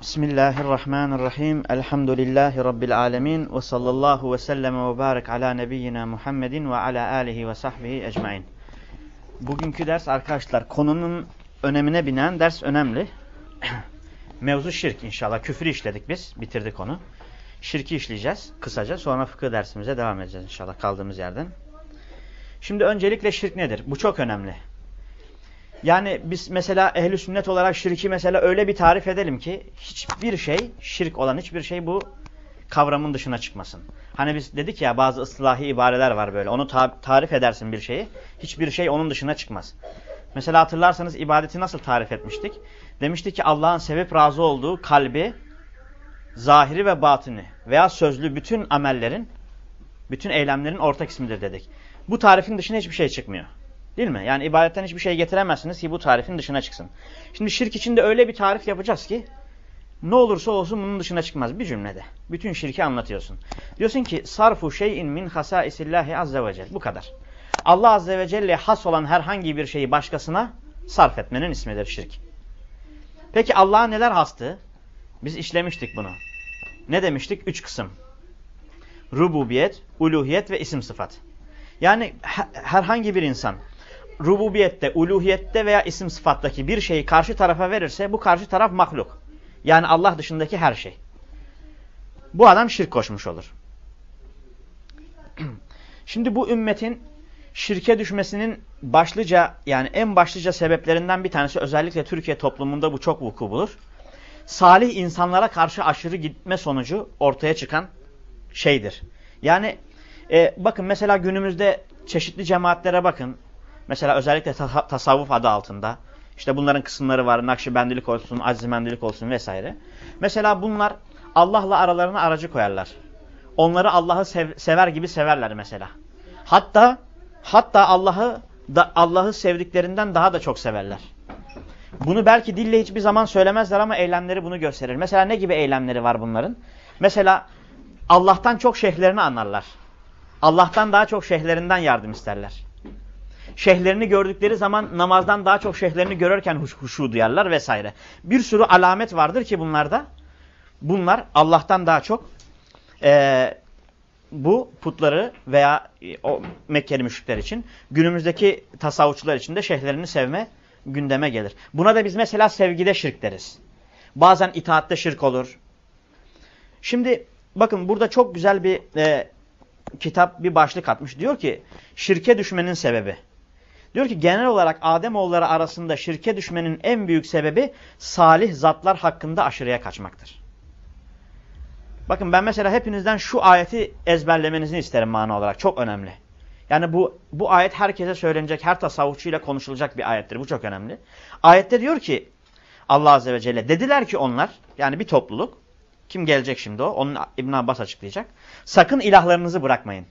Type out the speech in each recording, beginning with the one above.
Bismillahirrahmanirrahim. Elhamdülillahi Rabbil alemin. Ve sallallahu ve sellem ve barik ala nebiyyina Muhammedin ve ala alihi ve sahbihi ecmain. Bugünkü ders arkadaşlar konunun önemine binen ders önemli. Mevzu şirk inşallah. Küfrü işledik biz. Bitirdik onu. Şirki işleyeceğiz kısaca. Sonra fıkıh dersimize devam edeceğiz inşallah kaldığımız yerden. Şimdi öncelikle şirk nedir? Bu çok önemli. Yani biz mesela ehli sünnet olarak şirki mesela öyle bir tarif edelim ki hiçbir şey şirk olan hiçbir şey bu kavramın dışına çıkmasın. Hani biz dedik ya bazı ıslahi ibareler var böyle. Onu ta tarif edersin bir şeyi. Hiçbir şey onun dışına çıkmaz. Mesela hatırlarsanız ibadeti nasıl tarif etmiştik? Demiştik ki Allah'ın sevip razı olduğu kalbi, zahiri ve batını veya sözlü bütün amellerin, bütün eylemlerin ortak ismidir dedik. Bu tarifin dışına hiçbir şey çıkmıyor. Değil mi? Yani ibadetten hiçbir şey getiremezsiniz ki bu tarifin dışına çıksın. Şimdi şirk içinde öyle bir tarif yapacağız ki ne olursa olsun bunun dışına çıkmaz bir cümlede. Bütün şirki anlatıyorsun. Diyorsun ki sarfu şeyin min hasaisillahi azze ve celle. Bu kadar. Allah azze ve celle has olan herhangi bir şeyi başkasına sarf etmenin ismidir şirk. Peki Allah'a neler hastı? Biz işlemiştik bunu. Ne demiştik? Üç kısım. Rububiyet, uluhiyet ve isim sıfat. Yani herhangi bir insan rububiyette, uluhiyette veya isim sıfattaki bir şeyi karşı tarafa verirse bu karşı taraf mahluk. Yani Allah dışındaki her şey. Bu adam şirk koşmuş olur. Şimdi bu ümmetin şirke düşmesinin başlıca yani en başlıca sebeplerinden bir tanesi özellikle Türkiye toplumunda bu çok vuku bulur. Salih insanlara karşı aşırı gitme sonucu ortaya çıkan şeydir. Yani e, bakın mesela günümüzde çeşitli cemaatlere bakın. Mesela özellikle ta tasavvuf adı altında. İşte bunların kısımları var. Nakşibendilik olsun, azimendilik olsun vesaire. Mesela bunlar Allah'la aralarına aracı koyarlar. Onları Allah'ı sev sever gibi severler mesela. Hatta hatta Allah'ı Allah'ı sevdiklerinden daha da çok severler. Bunu belki dille hiçbir zaman söylemezler ama eylemleri bunu gösterir. Mesela ne gibi eylemleri var bunların? Mesela Allah'tan çok şeyhlerini anlarlar. Allah'tan daha çok şeyhlerinden yardım isterler. Şeyhlerini gördükleri zaman namazdan daha çok şeyhlerini görürken huş huşu duyarlar vesaire. Bir sürü alamet vardır ki bunlarda. Bunlar Allah'tan daha çok e, bu putları veya e, o Mekkeli müşrikler için günümüzdeki tasavvufçular için de şeyhlerini sevme gündeme gelir. Buna da biz mesela sevgide şirk deriz. Bazen itaatte şirk olur. Şimdi bakın burada çok güzel bir e, kitap bir başlık atmış. Diyor ki şirke düşmenin sebebi. Diyor ki genel olarak Ademoğulları arasında şirke düşmenin en büyük sebebi salih zatlar hakkında aşırıya kaçmaktır. Bakın ben mesela hepinizden şu ayeti ezberlemenizi isterim mana olarak. Çok önemli. Yani bu bu ayet herkese söylenecek, her tasavvufçuyla konuşulacak bir ayettir. Bu çok önemli. Ayette diyor ki Allah Azze ve Celle dediler ki onlar yani bir topluluk kim gelecek şimdi o? Onun İbn Abbas açıklayacak. Sakın ilahlarınızı bırakmayın.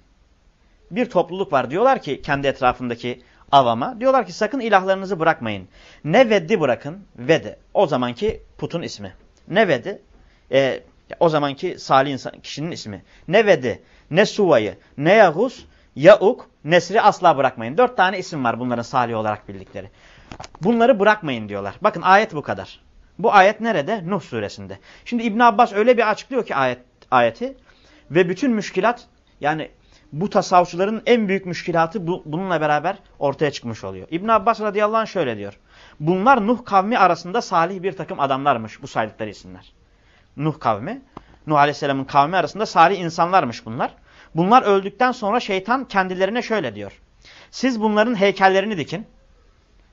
Bir topluluk var diyorlar ki kendi etrafındaki avama. Diyorlar ki sakın ilahlarınızı bırakmayın. Ne veddi bırakın. Vedi. O zamanki putun ismi. Ne vedi? E, o zamanki salih insan, kişinin ismi. Ne vedi, ne suvayı, ne yahus, yauk, nesri asla bırakmayın. Dört tane isim var bunların salih olarak bildikleri. Bunları bırakmayın diyorlar. Bakın ayet bu kadar. Bu ayet nerede? Nuh suresinde. Şimdi İbn Abbas öyle bir açıklıyor ki ayet, ayeti ve bütün müşkilat yani bu tasavvufçuların en büyük müşkilatı bu, bununla beraber ortaya çıkmış oluyor. İbn Abbas radıyallahu anh şöyle diyor. Bunlar Nuh kavmi arasında salih bir takım adamlarmış bu saydıkları isimler. Nuh kavmi, Nuh aleyhisselamın kavmi arasında salih insanlarmış bunlar. Bunlar öldükten sonra şeytan kendilerine şöyle diyor. Siz bunların heykellerini dikin.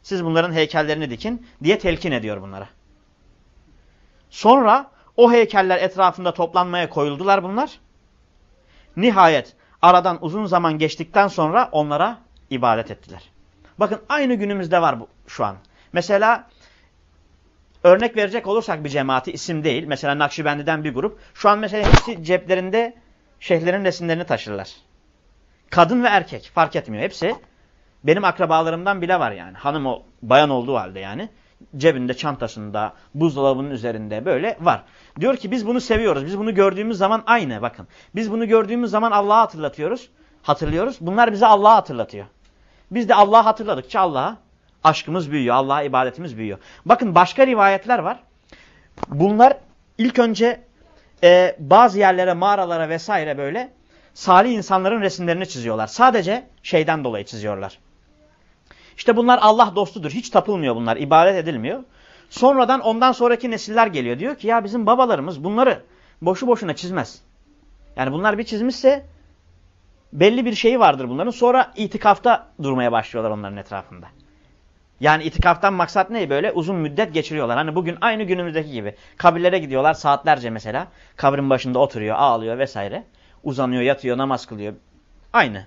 Siz bunların heykellerini dikin diye telkin ediyor bunlara. Sonra o heykeller etrafında toplanmaya koyuldular bunlar. Nihayet aradan uzun zaman geçtikten sonra onlara ibadet ettiler. Bakın aynı günümüzde var bu şu an. Mesela örnek verecek olursak bir cemaati isim değil. Mesela Nakşibendi'den bir grup. Şu an mesela hepsi ceplerinde şeyhlerin resimlerini taşırlar. Kadın ve erkek fark etmiyor. Hepsi benim akrabalarımdan bile var yani. Hanım o bayan olduğu halde yani cebinde, çantasında, buzdolabının üzerinde böyle var. Diyor ki biz bunu seviyoruz. Biz bunu gördüğümüz zaman aynı bakın. Biz bunu gördüğümüz zaman Allah'a hatırlatıyoruz. Hatırlıyoruz. Bunlar bize Allah'a hatırlatıyor. Biz de Allah'a hatırladıkça Allah'a aşkımız büyüyor. Allah'a ibadetimiz büyüyor. Bakın başka rivayetler var. Bunlar ilk önce e, bazı yerlere, mağaralara vesaire böyle salih insanların resimlerini çiziyorlar. Sadece şeyden dolayı çiziyorlar. İşte bunlar Allah dostudur. Hiç tapılmıyor bunlar. ibadet edilmiyor. Sonradan ondan sonraki nesiller geliyor. Diyor ki ya bizim babalarımız bunları boşu boşuna çizmez. Yani bunlar bir çizmişse belli bir şeyi vardır bunların. Sonra itikafta durmaya başlıyorlar onların etrafında. Yani itikaftan maksat ne? Böyle uzun müddet geçiriyorlar. Hani bugün aynı günümüzdeki gibi. Kabirlere gidiyorlar saatlerce mesela. Kabrin başında oturuyor, ağlıyor vesaire. Uzanıyor, yatıyor, namaz kılıyor. Aynı.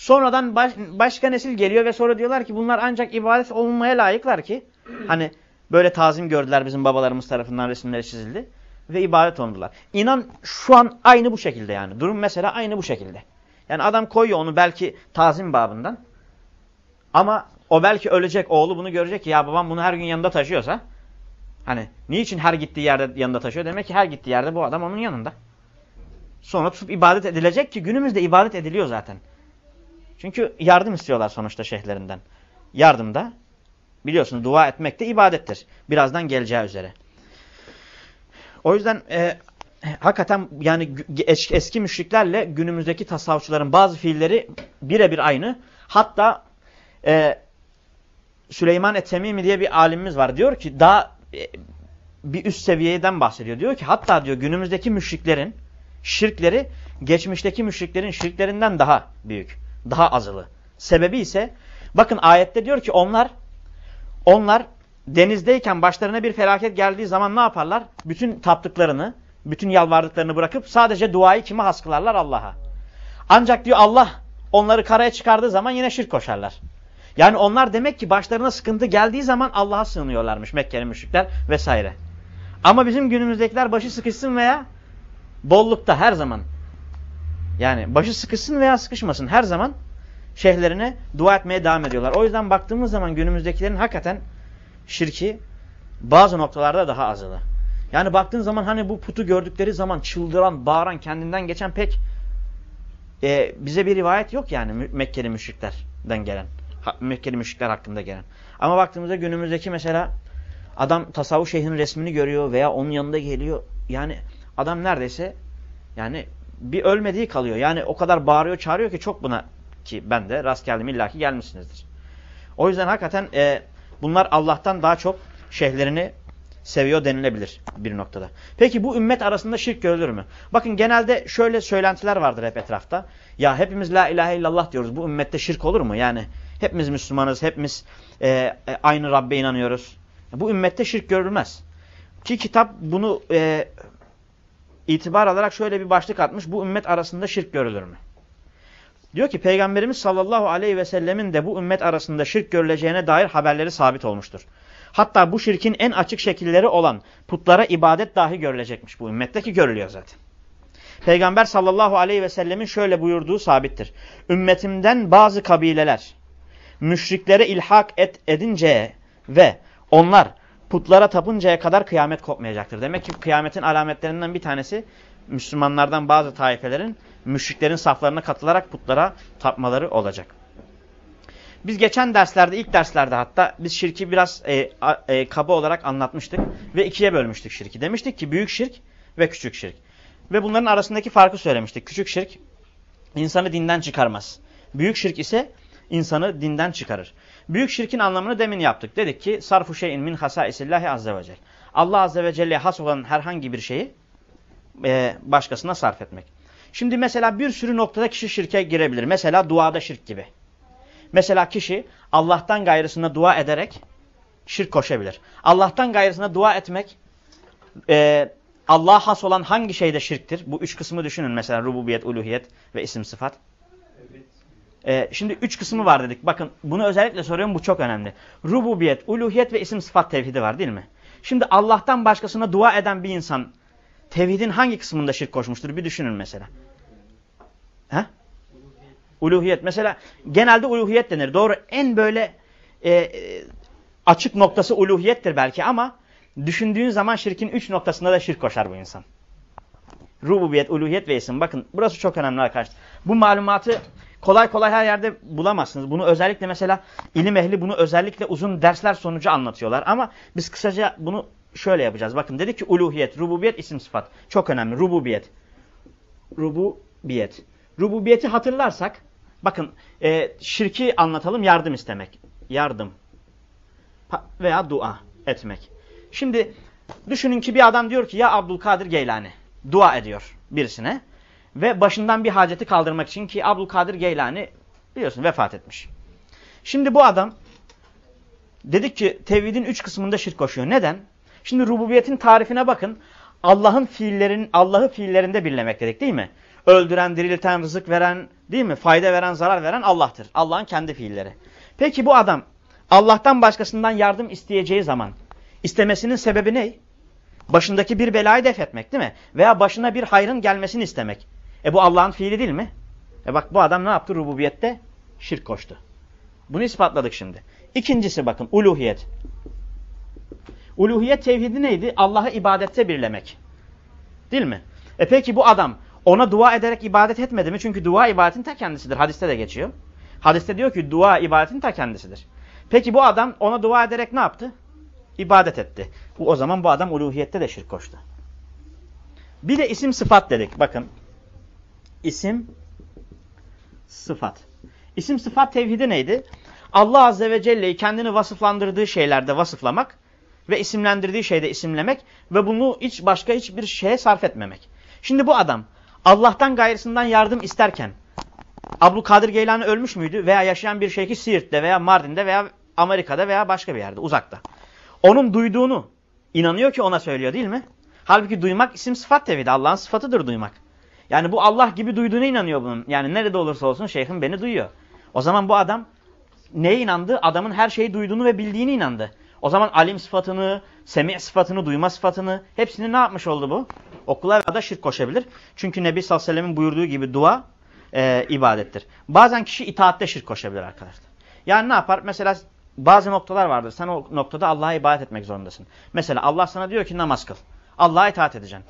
Sonradan baş, başka nesil geliyor ve sonra diyorlar ki bunlar ancak ibadet olunmaya layıklar ki. Hani böyle tazim gördüler bizim babalarımız tarafından resimleri çizildi. Ve ibadet oldular. İnan şu an aynı bu şekilde yani. Durum mesela aynı bu şekilde. Yani adam koyuyor onu belki tazim babından. Ama o belki ölecek oğlu bunu görecek ki ya babam bunu her gün yanında taşıyorsa. Hani niçin her gittiği yerde yanında taşıyor? Demek ki her gittiği yerde bu adam onun yanında. Sonra tutup ibadet edilecek ki günümüzde ibadet ediliyor zaten. Çünkü yardım istiyorlar sonuçta şeyhlerinden. Yardımda biliyorsunuz dua etmek de ibadettir. Birazdan geleceği üzere. O yüzden e, hakikaten yani eski, müşriklerle günümüzdeki tasavvufçuların bazı fiilleri birebir aynı. Hatta e, Süleyman Etemimi diye bir alimimiz var. Diyor ki daha e, bir üst seviyeden bahsediyor. Diyor ki hatta diyor günümüzdeki müşriklerin şirkleri geçmişteki müşriklerin şirklerinden daha büyük. Daha azılı. Sebebi ise bakın ayette diyor ki onlar onlar denizdeyken başlarına bir felaket geldiği zaman ne yaparlar? Bütün taptıklarını, bütün yalvardıklarını bırakıp sadece duayı kime haskılarlar? Allah'a. Ancak diyor Allah onları karaya çıkardığı zaman yine şirk koşarlar. Yani onlar demek ki başlarına sıkıntı geldiği zaman Allah'a sığınıyorlarmış Mekkeli müşrikler vesaire. Ama bizim günümüzdekiler başı sıkışsın veya bollukta her zaman. Yani başı sıkışsın veya sıkışmasın her zaman şeyhlerine dua etmeye devam ediyorlar. O yüzden baktığımız zaman günümüzdekilerin hakikaten şirki bazı noktalarda daha azılı. Yani baktığın zaman hani bu putu gördükleri zaman çıldıran, bağıran, kendinden geçen pek e, bize bir rivayet yok yani Mekkeli müşriklerden gelen. Mekkeli müşrikler hakkında gelen. Ama baktığımızda günümüzdeki mesela adam tasavvuf şeyhinin resmini görüyor veya onun yanında geliyor. Yani adam neredeyse yani bir ölmediği kalıyor. Yani o kadar bağırıyor çağırıyor ki çok buna ki ben de rast geldim illaki gelmişsinizdir. O yüzden hakikaten e, bunlar Allah'tan daha çok şeyhlerini seviyor denilebilir bir noktada. Peki bu ümmet arasında şirk görülür mü? Bakın genelde şöyle söylentiler vardır hep etrafta. Ya hepimiz la ilahe illallah diyoruz. Bu ümmette şirk olur mu? Yani hepimiz Müslümanız, hepimiz e, e, aynı Rabbe inanıyoruz. Bu ümmette şirk görülmez. Ki kitap bunu e, itibar alarak şöyle bir başlık atmış. Bu ümmet arasında şirk görülür mü? Diyor ki Peygamberimiz sallallahu aleyhi ve sellemin de bu ümmet arasında şirk görüleceğine dair haberleri sabit olmuştur. Hatta bu şirkin en açık şekilleri olan putlara ibadet dahi görülecekmiş bu ümmetteki görülüyor zaten. Peygamber sallallahu aleyhi ve sellemin şöyle buyurduğu sabittir. Ümmetimden bazı kabileler müşriklere ilhak et edince ve onlar putlara tapıncaya kadar kıyamet kopmayacaktır. Demek ki kıyametin alametlerinden bir tanesi Müslümanlardan bazı taifelerin müşriklerin saflarına katılarak putlara tapmaları olacak. Biz geçen derslerde, ilk derslerde hatta biz şirki biraz e, e, kaba olarak anlatmıştık ve ikiye bölmüştük şirki. Demiştik ki büyük şirk ve küçük şirk. Ve bunların arasındaki farkı söylemiştik. Küçük şirk insanı dinden çıkarmaz. Büyük şirk ise insanı dinden çıkarır. Büyük şirkin anlamını demin yaptık. Dedik ki sarfu şeyin min hasaisillahi azze ve celle. Allah azze ve celle'ye has olan herhangi bir şeyi e, başkasına sarf etmek. Şimdi mesela bir sürü noktada kişi şirke girebilir. Mesela duada şirk gibi. Mesela kişi Allah'tan gayrısına dua ederek şirk koşabilir. Allah'tan gayrısına dua etmek e, Allah'a has olan hangi şeyde şirktir? Bu üç kısmı düşünün mesela rububiyet, uluhiyet ve isim sıfat. Ee, şimdi üç kısmı var dedik. Bakın bunu özellikle soruyorum bu çok önemli. Rububiyet, uluhiyet ve isim sıfat tevhidi var değil mi? Şimdi Allah'tan başkasına dua eden bir insan tevhidin hangi kısmında şirk koşmuştur? Bir düşünün mesela. He? Uluhiyet. Mesela genelde uluhiyet denir. Doğru en böyle e, e, açık noktası uluhiyettir belki ama düşündüğün zaman şirkin üç noktasında da şirk koşar bu insan. Rububiyet, uluhiyet ve isim. Bakın burası çok önemli arkadaşlar. Bu malumatı kolay kolay her yerde bulamazsınız. Bunu özellikle mesela ilim ehli bunu özellikle uzun dersler sonucu anlatıyorlar. Ama biz kısaca bunu şöyle yapacağız. Bakın dedik ki uluhiyet, rububiyet, isim sıfat. Çok önemli. Rububiyet. Rububiyet. Rububiyeti hatırlarsak bakın e, şirki anlatalım yardım istemek. Yardım. Veya dua etmek. Şimdi düşünün ki bir adam diyor ki ya Abdülkadir Geylani dua ediyor birisine ve başından bir haceti kaldırmak için ki Abdülkadir Geylani biliyorsun vefat etmiş. Şimdi bu adam dedik ki tevhidin üç kısmında şirk koşuyor. Neden? Şimdi rububiyetin tarifine bakın. Allah'ın fiillerin Allah'ı fiillerinde birlemek dedik değil mi? Öldüren, dirilten, rızık veren, değil mi? Fayda veren, zarar veren Allah'tır. Allah'ın kendi fiilleri. Peki bu adam Allah'tan başkasından yardım isteyeceği zaman istemesinin sebebi ne? Başındaki bir belayı def etmek değil mi? Veya başına bir hayrın gelmesini istemek. E bu Allah'ın fiili değil mi? E bak bu adam ne yaptı rububiyette? Şirk koştu. Bunu ispatladık şimdi. İkincisi bakın uluhiyet. Uluhiyet tevhidi neydi? Allah'ı ibadette birlemek. Değil mi? E peki bu adam ona dua ederek ibadet etmedi mi? Çünkü dua ibadetin ta kendisidir. Hadiste de geçiyor. Hadiste diyor ki dua ibadetin ta kendisidir. Peki bu adam ona dua ederek ne yaptı? İbadet etti. O zaman bu adam uluhiyette de şirk koştu. Bir de isim sıfat dedik. Bakın. İsim sıfat. İsim sıfat tevhidi neydi? Allah Azze ve Celle'yi kendini vasıflandırdığı şeylerde vasıflamak ve isimlendirdiği şeyde isimlemek ve bunu hiç başka hiçbir şeye sarf etmemek. Şimdi bu adam Allah'tan gayrısından yardım isterken Abdülkadir Geylani ölmüş müydü? Veya yaşayan bir şeyhi Siirt'te veya Mardin'de veya Amerika'da veya başka bir yerde uzakta. Onun duyduğunu inanıyor ki ona söylüyor değil mi? Halbuki duymak isim sıfat tevhidi. Allah'ın sıfatıdır duymak. Yani bu Allah gibi duyduğuna inanıyor bunun. Yani nerede olursa olsun şeyhim beni duyuyor. O zaman bu adam neye inandı? Adamın her şeyi duyduğunu ve bildiğini inandı. O zaman alim sıfatını, semi sıfatını, duyma sıfatını hepsini ne yapmış oldu bu? Okula ya da şirk koşabilir. Çünkü Nebi sallallahu aleyhi ve sellem'in buyurduğu gibi dua e, ibadettir. Bazen kişi itaatte şirk koşabilir arkadaşlar. Yani ne yapar? Mesela bazı noktalar vardır. Sen o noktada Allah'a ibadet etmek zorundasın. Mesela Allah sana diyor ki namaz kıl. Allah'a itaat edeceksin.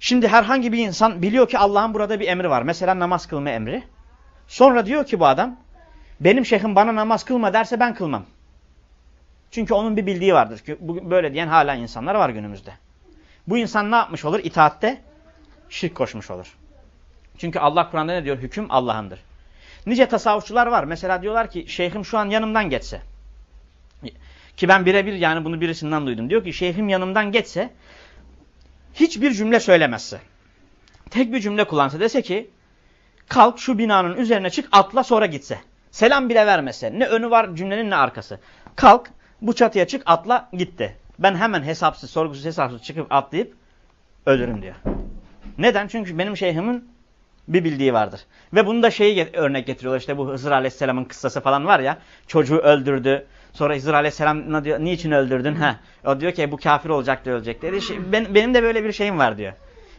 Şimdi herhangi bir insan biliyor ki Allah'ın burada bir emri var. Mesela namaz kılma emri. Sonra diyor ki bu adam benim şeyhim bana namaz kılma derse ben kılmam. Çünkü onun bir bildiği vardır. ki Böyle diyen hala insanlar var günümüzde. Bu insan ne yapmış olur? İtaatte şirk koşmuş olur. Çünkü Allah Kur'an'da ne diyor? Hüküm Allah'ındır. Nice tasavvufçular var. Mesela diyorlar ki şeyhim şu an yanımdan geçse. Ki ben birebir yani bunu birisinden duydum. Diyor ki şeyhim yanımdan geçse hiçbir cümle söylemezse. Tek bir cümle kullansa dese ki kalk şu binanın üzerine çık atla sonra gitse. Selam bile vermese. Ne önü var cümlenin ne arkası. Kalk bu çatıya çık atla gitti. Ben hemen hesapsız sorgusuz hesapsız çıkıp atlayıp ölürüm diyor. Neden? Çünkü benim şeyhimin bir bildiği vardır. Ve bunu da şeyi örnek getiriyorlar. İşte bu Hızır Aleyhisselam'ın kıssası falan var ya. Çocuğu öldürdü. Sonra Hızır Aleyhisselam diyor, niçin öldürdün? Ha. O diyor ki bu kafir olacak diyor ölecek. Dedi, şey, ben, benim de böyle bir şeyim var diyor.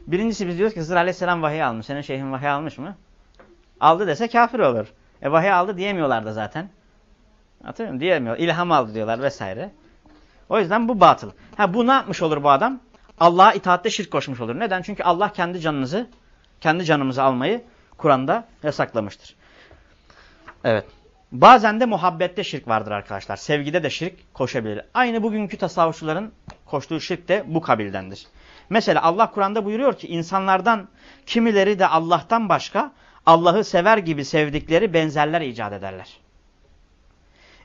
Birincisi biz diyoruz ki Hızır Aleyhisselam vahiy almış. Senin şeyhin vahiy almış mı? Aldı dese kafir olur. E vahiy aldı diyemiyorlar da zaten. Hatırlıyor musun? Diyemiyor. İlham aldı diyorlar vesaire. O yüzden bu batıl. Ha bu ne yapmış olur bu adam? Allah'a itaatte şirk koşmuş olur. Neden? Çünkü Allah kendi canınızı, kendi canımızı almayı Kur'an'da yasaklamıştır. Evet. Bazen de muhabbette şirk vardır arkadaşlar. Sevgide de şirk koşabilir. Aynı bugünkü tasavvufçuların koştuğu şirk de bu kabildendir. Mesela Allah Kur'an'da buyuruyor ki insanlardan kimileri de Allah'tan başka Allah'ı sever gibi sevdikleri benzerler icat ederler.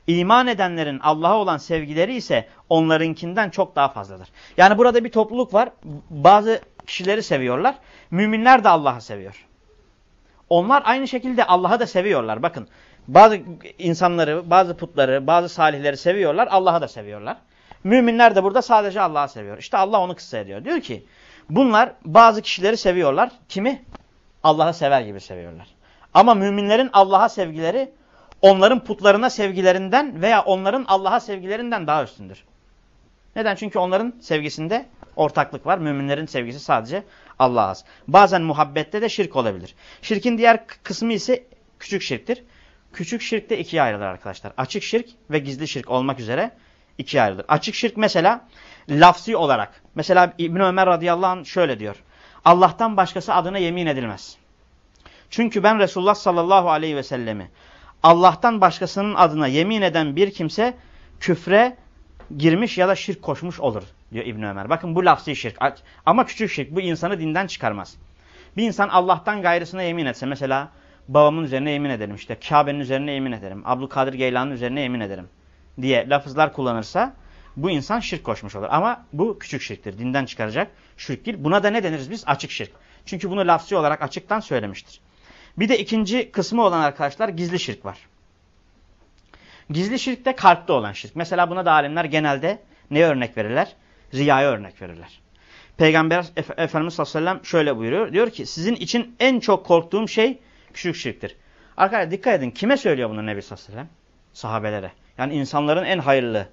İman edenlerin Allah'a olan sevgileri ise onlarınkinden çok daha fazladır. Yani burada bir topluluk var. Bazı kişileri seviyorlar. Müminler de Allah'ı seviyor. Onlar aynı şekilde Allah'ı da seviyorlar. Bakın bazı insanları, bazı putları, bazı salihleri seviyorlar. Allah'ı da seviyorlar. Müminler de burada sadece Allah'ı seviyor. İşte Allah onu kıssa ediyor. Diyor ki bunlar bazı kişileri seviyorlar. Kimi? Allah'ı sever gibi seviyorlar. Ama müminlerin Allah'a sevgileri onların putlarına sevgilerinden veya onların Allah'a sevgilerinden daha üstündür. Neden? Çünkü onların sevgisinde ortaklık var. Müminlerin sevgisi sadece Allah'a az. Bazen muhabbette de şirk olabilir. Şirkin diğer kısmı ise küçük şirktir. Küçük şirk de ikiye ayrılır arkadaşlar. Açık şirk ve gizli şirk olmak üzere ikiye ayrılır. Açık şirk mesela lafzi olarak. Mesela İbn Ömer radıyallahu anh şöyle diyor. Allah'tan başkası adına yemin edilmez. Çünkü ben Resulullah sallallahu aleyhi ve sellemi Allah'tan başkasının adına yemin eden bir kimse küfre girmiş ya da şirk koşmuş olur diyor İbn Ömer. Bakın bu lafzı şirk. Ama küçük şirk. Bu insanı dinden çıkarmaz. Bir insan Allah'tan gayrısına yemin etse mesela babamın üzerine yemin ederim işte Kabe'nin üzerine yemin ederim. Abdülkadir Geylan'ın üzerine yemin ederim diye lafızlar kullanırsa bu insan şirk koşmuş olur. Ama bu küçük şirktir. Dinden çıkaracak şirk değil. Buna da ne deniriz biz? Açık şirk. Çünkü bunu lafzı olarak açıktan söylemiştir. Bir de ikinci kısmı olan arkadaşlar gizli şirk var. Gizli şirk de kalpte olan şirk. Mesela buna da alimler genelde ne örnek verirler? Riyaya örnek verirler. Peygamber Efendimiz sallallahu aleyhi ve sellem şöyle buyuruyor. Diyor ki sizin için en çok korktuğum şey küçük şirktir. Arkadaşlar dikkat edin. Kime söylüyor bunu Nebi sallallahu aleyhi ve sellem? Sahabelere. Yani insanların en hayırlı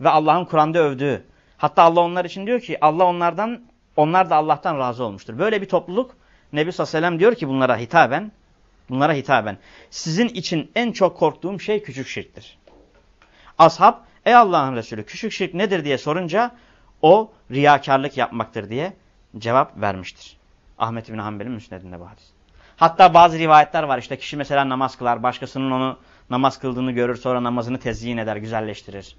ve Allah'ın Kur'an'da övdüğü. Hatta Allah onlar için diyor ki Allah onlardan, onlar da Allah'tan razı olmuştur. Böyle bir topluluk Nebi sallallahu aleyhi ve sellem diyor ki bunlara hitaben, bunlara hitaben. Sizin için en çok korktuğum şey küçük şirktir. Ashab, ey Allah'ın Resulü küçük şirk nedir diye sorunca o riyakarlık yapmaktır diye cevap vermiştir. Ahmet bin Hanbel'in müsnedinde bu hadis. Hatta bazı rivayetler var işte kişi mesela namaz kılar, başkasının onu namaz kıldığını görür sonra namazını tezyin eder, güzelleştirir.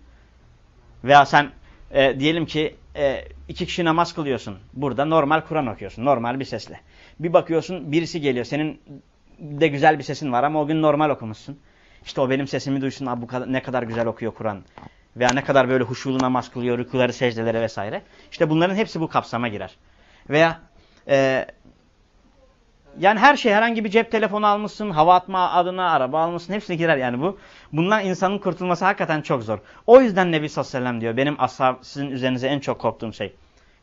Veya sen e, diyelim ki e, iki kişi namaz kılıyorsun. Burada normal Kur'an okuyorsun, normal bir sesle. Bir bakıyorsun birisi geliyor, senin de güzel bir sesin var ama o gün normal okumuşsun. İşte o benim sesimi duysun, Abi, bu kadar, ne kadar güzel okuyor Kur'an. Veya ne kadar böyle huşulu namaz kılıyor, rükuları, secdeleri vesaire. İşte bunların hepsi bu kapsama girer. Veya e, yani her şey herhangi bir cep telefonu almışsın, hava atma adına araba almışsın hepsine girer yani bu. Bundan insanın kurtulması hakikaten çok zor. O yüzden Nebi sallallahu aleyhi ve sellem diyor benim ashab sizin üzerinize en çok korktuğum şey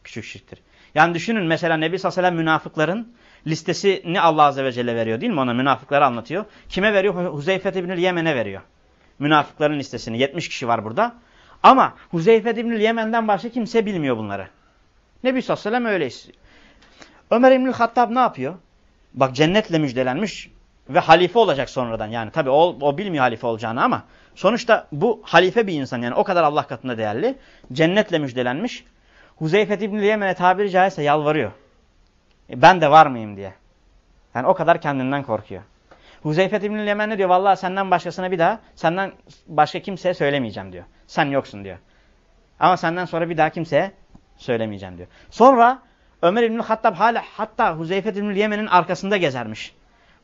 küçük şirktir. Yani düşünün mesela Nebi sallallahu aleyhi ve sellem münafıkların listesini Allah azze ve celle veriyor değil mi ona münafıkları anlatıyor. Kime veriyor? Huzeyfe ibn Yemen'e veriyor. Münafıkların listesini 70 kişi var burada. Ama Huzeyfe ibn Yemen'den başka kimse bilmiyor bunları. Nebi sallallahu aleyhi ve sellem öyle istiyor. Ömer İbnül Hattab ne yapıyor? Bak cennetle müjdelenmiş ve halife olacak sonradan. Yani tabi o, o bilmiyor halife olacağını ama sonuçta bu halife bir insan yani o kadar Allah katında değerli. Cennetle müjdelenmiş. Huzeyfet İbni Yemen'e tabiri caizse yalvarıyor. E ben de var mıyım diye. Yani o kadar kendinden korkuyor. Huzeyfet İbni Yemen ne diyor? Vallahi senden başkasına bir daha, senden başka kimseye söylemeyeceğim diyor. Sen yoksun diyor. Ama senden sonra bir daha kimseye söylemeyeceğim diyor. Sonra Ömer İbn Hattab hala hatta Huzeyfe İbn Yemen'in arkasında gezermiş.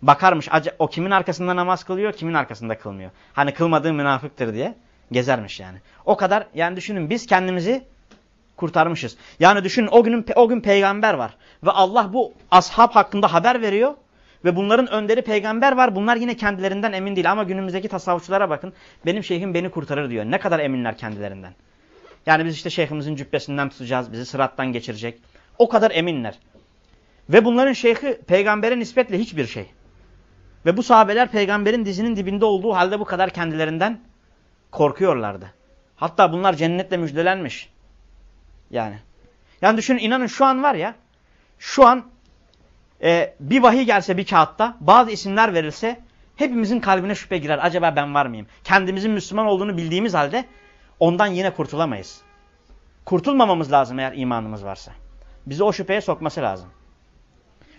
Bakarmış o kimin arkasında namaz kılıyor, kimin arkasında kılmıyor. Hani kılmadığı münafıktır diye gezermiş yani. O kadar yani düşünün biz kendimizi kurtarmışız. Yani düşünün o günün o gün peygamber var ve Allah bu ashab hakkında haber veriyor ve bunların önderi peygamber var. Bunlar yine kendilerinden emin değil ama günümüzdeki tasavvufçulara bakın. Benim şeyhim beni kurtarır diyor. Ne kadar eminler kendilerinden. Yani biz işte şeyhimizin cübbesinden tutacağız, bizi sırattan geçirecek. O kadar eminler. Ve bunların şeyhi peygambere nispetle hiçbir şey. Ve bu sahabeler peygamberin dizinin dibinde olduğu halde bu kadar kendilerinden korkuyorlardı. Hatta bunlar cennetle müjdelenmiş. Yani. Yani düşünün inanın şu an var ya. Şu an e, bir vahiy gelse bir kağıtta bazı isimler verilse hepimizin kalbine şüphe girer. Acaba ben var mıyım? Kendimizin Müslüman olduğunu bildiğimiz halde ondan yine kurtulamayız. Kurtulmamamız lazım eğer imanımız varsa bizi o şüpheye sokması lazım.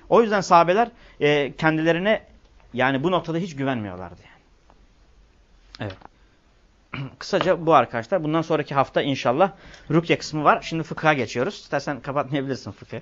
O yüzden sahabeler e, kendilerine yani bu noktada hiç güvenmiyorlardı. Evet. Kısaca bu arkadaşlar. Bundan sonraki hafta inşallah rukye kısmı var. Şimdi fıkha geçiyoruz. İstersen kapatmayabilirsin fıkhı.